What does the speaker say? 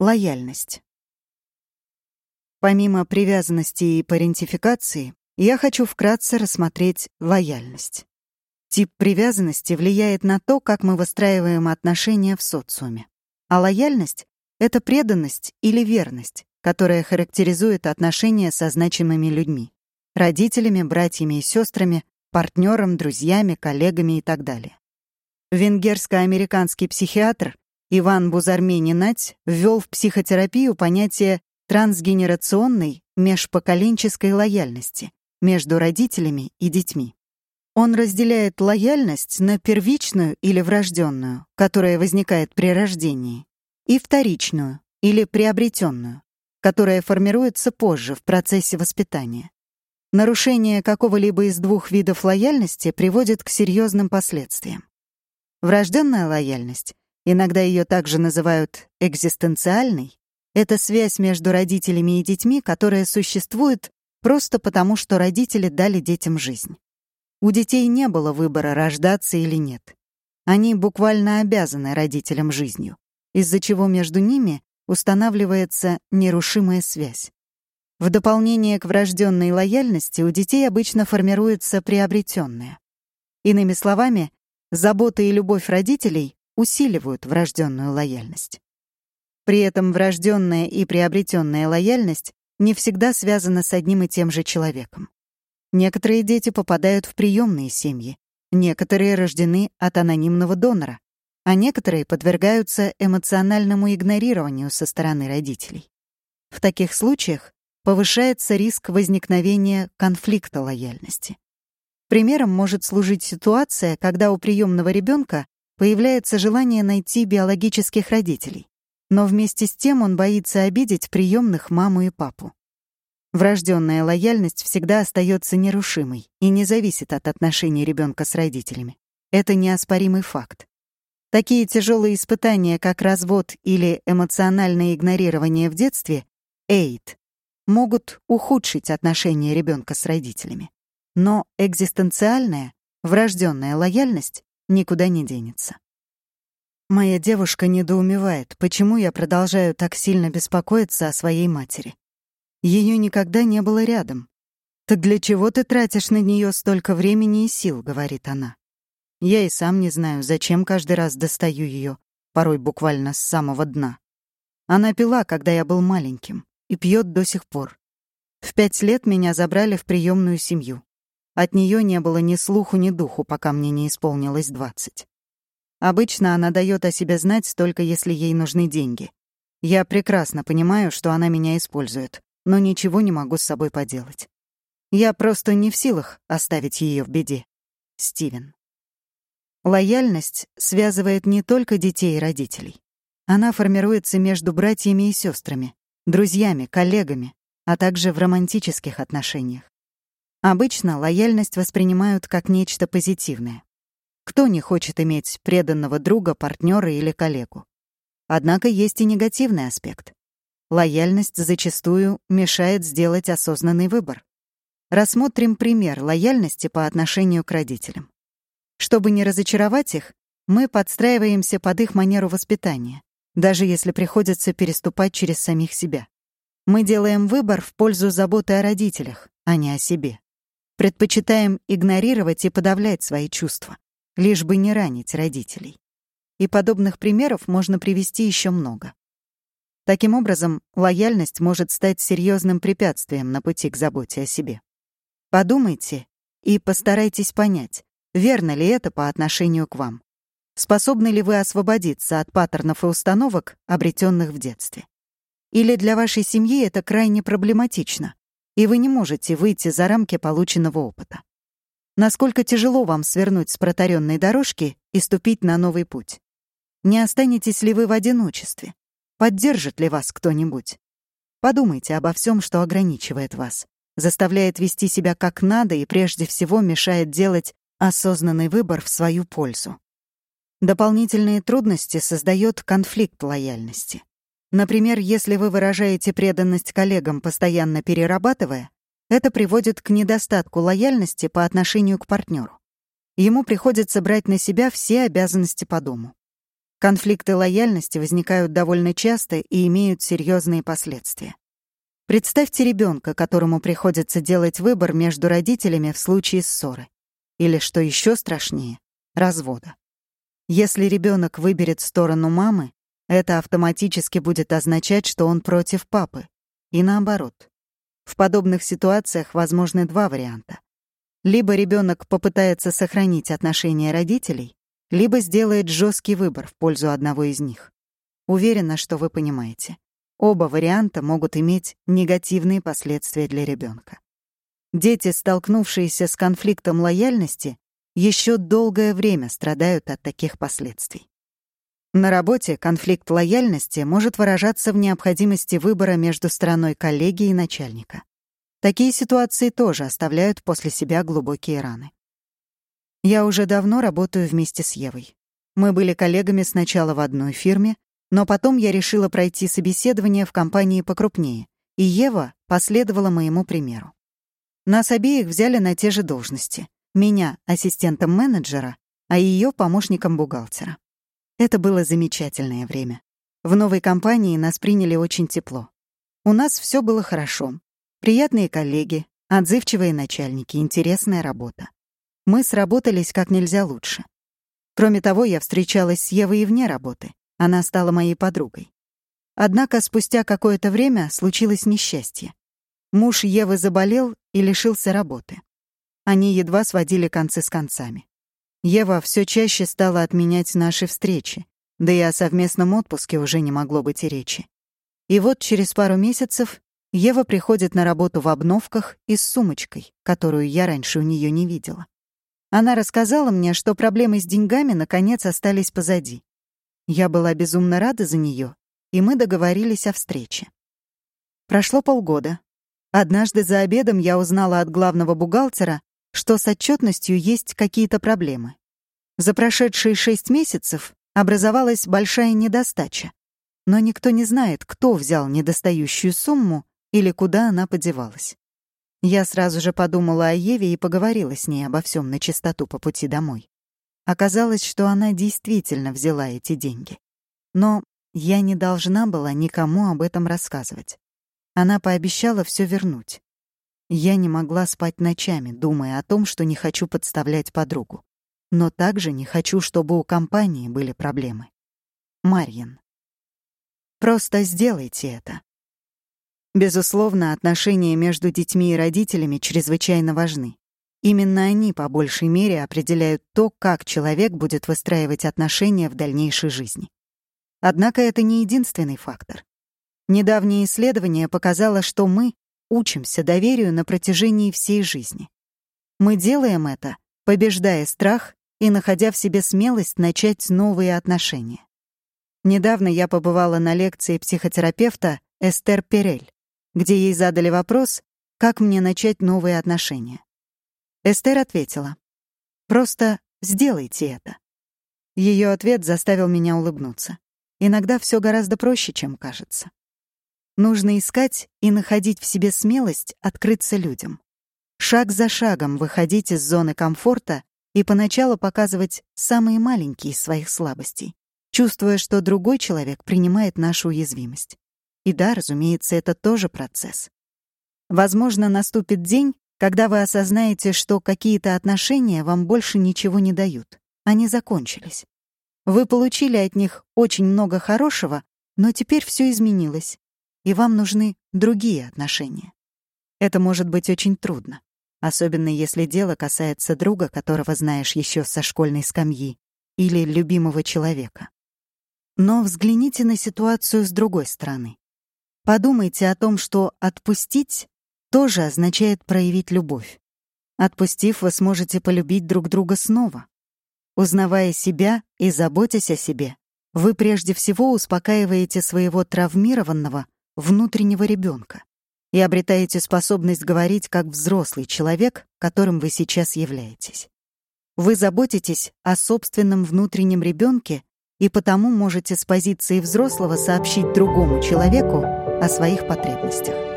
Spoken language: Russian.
Лояльность. Помимо привязанности и парентификации, я хочу вкратце рассмотреть лояльность. Тип привязанности влияет на то, как мы выстраиваем отношения в социуме. А лояльность — это преданность или верность, которая характеризует отношения со значимыми людьми — родителями, братьями и сестрами, партнером, друзьями, коллегами и так далее. Венгерско-американский психиатр Иван Бузармени-Нать ввел в психотерапию понятие трансгенерационной межпоколенческой лояльности между родителями и детьми. Он разделяет лояльность на первичную или врожденную, которая возникает при рождении, и вторичную или приобретенную, которая формируется позже в процессе воспитания. Нарушение какого-либо из двух видов лояльности приводит к серьезным последствиям. Врожденная лояльность иногда ее также называют экзистенциальной, это связь между родителями и детьми, которая существует просто потому, что родители дали детям жизнь. У детей не было выбора, рождаться или нет. Они буквально обязаны родителям жизнью, из-за чего между ними устанавливается нерушимая связь. В дополнение к врожденной лояльности у детей обычно формируется приобретенная. Иными словами, забота и любовь родителей усиливают врожденную лояльность. При этом врожденная и приобретенная лояльность не всегда связана с одним и тем же человеком. Некоторые дети попадают в приемные семьи, некоторые рождены от анонимного донора, а некоторые подвергаются эмоциональному игнорированию со стороны родителей. В таких случаях повышается риск возникновения конфликта лояльности. Примером может служить ситуация, когда у приемного ребенка появляется желание найти биологических родителей, но вместе с тем он боится обидеть приемных маму и папу. Врожденная лояльность всегда остается нерушимой и не зависит от отношений ребенка с родителями. Это неоспоримый факт. Такие тяжелые испытания, как развод или эмоциональное игнорирование в детстве, эйд, могут ухудшить отношения ребенка с родителями. Но экзистенциальная, врожденная лояльность никуда не денется. Моя девушка недоумевает, почему я продолжаю так сильно беспокоиться о своей матери. Ее никогда не было рядом. «Так для чего ты тратишь на нее столько времени и сил?» — говорит она. Я и сам не знаю, зачем каждый раз достаю ее, порой буквально с самого дна. Она пила, когда я был маленьким, и пьет до сих пор. В пять лет меня забрали в приемную семью. От нее не было ни слуху, ни духу, пока мне не исполнилось двадцать. Обычно она дает о себе знать только если ей нужны деньги. Я прекрасно понимаю, что она меня использует, но ничего не могу с собой поделать. Я просто не в силах оставить ее в беде. Стивен. Лояльность связывает не только детей и родителей. Она формируется между братьями и сестрами, друзьями, коллегами, а также в романтических отношениях. Обычно лояльность воспринимают как нечто позитивное. Кто не хочет иметь преданного друга, партнера или коллегу? Однако есть и негативный аспект. Лояльность зачастую мешает сделать осознанный выбор. Рассмотрим пример лояльности по отношению к родителям. Чтобы не разочаровать их, мы подстраиваемся под их манеру воспитания, даже если приходится переступать через самих себя. Мы делаем выбор в пользу заботы о родителях, а не о себе. Предпочитаем игнорировать и подавлять свои чувства, лишь бы не ранить родителей. И подобных примеров можно привести еще много. Таким образом, лояльность может стать серьезным препятствием на пути к заботе о себе. Подумайте и постарайтесь понять, верно ли это по отношению к вам. Способны ли вы освободиться от паттернов и установок, обретенных в детстве? Или для вашей семьи это крайне проблематично, и вы не можете выйти за рамки полученного опыта. Насколько тяжело вам свернуть с протаренной дорожки и ступить на новый путь? Не останетесь ли вы в одиночестве? Поддержит ли вас кто-нибудь? Подумайте обо всем, что ограничивает вас, заставляет вести себя как надо и прежде всего мешает делать осознанный выбор в свою пользу. Дополнительные трудности создает конфликт лояльности. Например, если вы выражаете преданность коллегам, постоянно перерабатывая, это приводит к недостатку лояльности по отношению к партнеру. Ему приходится брать на себя все обязанности по дому. Конфликты лояльности возникают довольно часто и имеют серьезные последствия. Представьте ребенка, которому приходится делать выбор между родителями в случае ссоры. Или, что еще страшнее, развода. Если ребенок выберет сторону мамы, это автоматически будет означать, что он против папы. И наоборот. В подобных ситуациях возможны два варианта. Либо ребенок попытается сохранить отношения родителей, либо сделает жесткий выбор в пользу одного из них. Уверена, что вы понимаете. Оба варианта могут иметь негативные последствия для ребенка. Дети, столкнувшиеся с конфликтом лояльности, еще долгое время страдают от таких последствий. На работе конфликт лояльности может выражаться в необходимости выбора между стороной коллеги и начальника. Такие ситуации тоже оставляют после себя глубокие раны. Я уже давно работаю вместе с Евой. Мы были коллегами сначала в одной фирме, но потом я решила пройти собеседование в компании покрупнее, и Ева последовала моему примеру. Нас обеих взяли на те же должности. Меня — ассистентом менеджера, а ее — помощником бухгалтера. Это было замечательное время. В новой компании нас приняли очень тепло. У нас все было хорошо. Приятные коллеги, отзывчивые начальники, интересная работа. Мы сработались как нельзя лучше. Кроме того, я встречалась с Евой и вне работы. Она стала моей подругой. Однако спустя какое-то время случилось несчастье. Муж Евы заболел и лишился работы. Они едва сводили концы с концами. Ева все чаще стала отменять наши встречи, да и о совместном отпуске уже не могло быть и речи. И вот через пару месяцев Ева приходит на работу в обновках и с сумочкой, которую я раньше у нее не видела. Она рассказала мне, что проблемы с деньгами наконец остались позади. Я была безумно рада за нее, и мы договорились о встрече. Прошло полгода. Однажды за обедом я узнала от главного бухгалтера, что с отчетностью есть какие-то проблемы. За прошедшие шесть месяцев образовалась большая недостача, но никто не знает, кто взял недостающую сумму или куда она подевалась. Я сразу же подумала о Еве и поговорила с ней обо всем на чистоту по пути домой. Оказалось, что она действительно взяла эти деньги. Но я не должна была никому об этом рассказывать. Она пообещала все вернуть. Я не могла спать ночами, думая о том, что не хочу подставлять подругу. Но также не хочу, чтобы у компании были проблемы. Марьин. Просто сделайте это. Безусловно, отношения между детьми и родителями чрезвычайно важны. Именно они по большей мере определяют то, как человек будет выстраивать отношения в дальнейшей жизни. Однако это не единственный фактор. Недавнее исследование показало, что мы учимся доверию на протяжении всей жизни. Мы делаем это, побеждая страх и находя в себе смелость начать новые отношения. Недавно я побывала на лекции психотерапевта Эстер Перель где ей задали вопрос, как мне начать новые отношения. Эстер ответила, «Просто сделайте это». Ее ответ заставил меня улыбнуться. Иногда все гораздо проще, чем кажется. Нужно искать и находить в себе смелость открыться людям. Шаг за шагом выходить из зоны комфорта и поначалу показывать самые маленькие из своих слабостей, чувствуя, что другой человек принимает нашу уязвимость. И да, разумеется, это тоже процесс. Возможно, наступит день, когда вы осознаете, что какие-то отношения вам больше ничего не дают. Они закончились. Вы получили от них очень много хорошего, но теперь все изменилось, и вам нужны другие отношения. Это может быть очень трудно, особенно если дело касается друга, которого знаешь еще со школьной скамьи, или любимого человека. Но взгляните на ситуацию с другой стороны. Подумайте о том, что «отпустить» тоже означает проявить любовь. Отпустив, вы сможете полюбить друг друга снова. Узнавая себя и заботясь о себе, вы прежде всего успокаиваете своего травмированного внутреннего ребенка и обретаете способность говорить как взрослый человек, которым вы сейчас являетесь. Вы заботитесь о собственном внутреннем ребенке и потому можете с позиции взрослого сообщить другому человеку о своих потребностях.